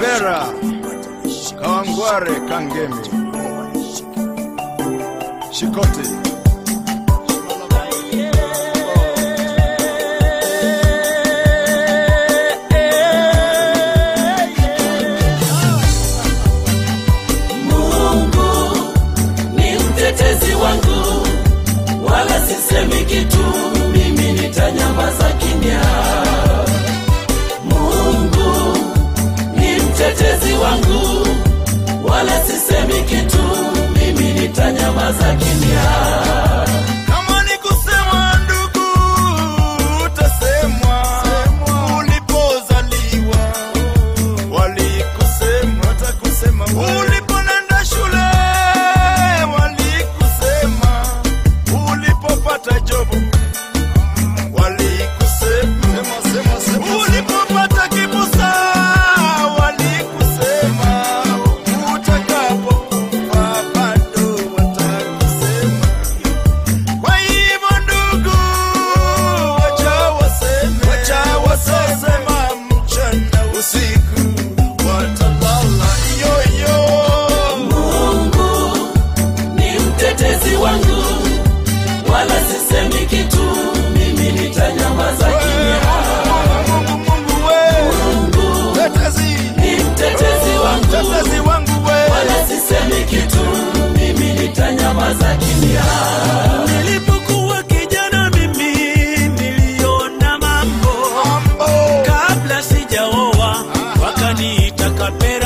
Kibera, Kawangware, Kangemi, mtetezi wangu, wala sisemi kitu, namazakimbia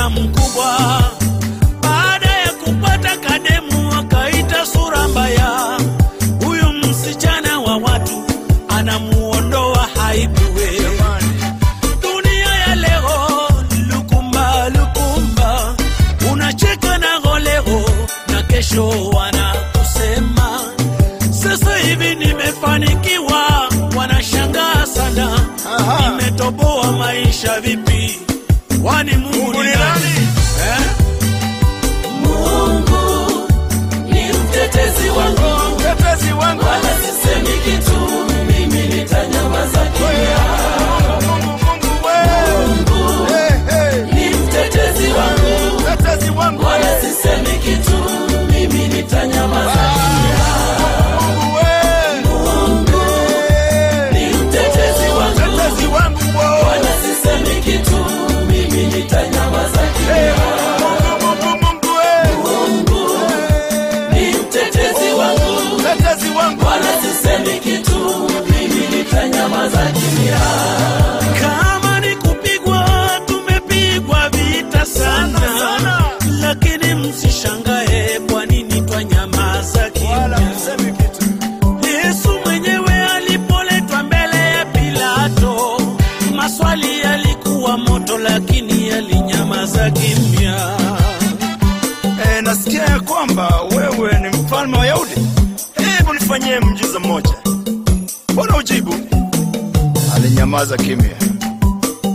kapera mkubwa. Baada ya kupata kademu, wakaita sura mbaya. Huyu msichana wa watu anamuondoa haibiwe. Dunia ya leo lukumba lukumba, unacheka na goleo na kesho wanakusema. Sasa hivi nimefanikiwa, wanashangaa sana. Nimetoboa maisha vipi? Kwani Mungu ni ni nani? nani? Eh? Mungu ni mtetezi wangu, mtetezi wangu mimi za kimya. Kama ni kupigwa, tumepigwa vita sana, sana. lakini msishangae kwa nini twanyamaza kimya. Yesu mwenyewe alipoletwa mbele ya Pilato, maswali yalikuwa moto, lakini alinyamaza kimya. E, nasikia ya kwamba wewe ni mfalme wa Wayahudi. Hebu nifanyie mjiza mmoja. Mbona ujibu? Alinyamaza kimya.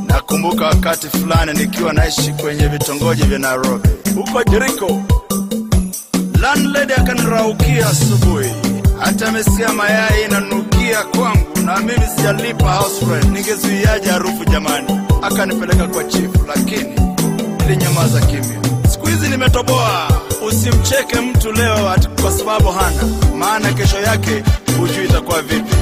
Nakumbuka wakati fulani nikiwa naishi kwenye vitongoji vya Nairobi, huko Jericho. Landlady akaniraukia asubuhi, hata amesikia mayai inanukia kwangu na mimi sijalipa house rent. Ningezuiaje harufu jamani? Akanipeleka kwa chifu, lakini nilinyamaza kimya. Siku hizi nimetoboa. Usimcheke mtu leo ati kwa sababu hana maana, kesho yake hujui itakuwa vipi.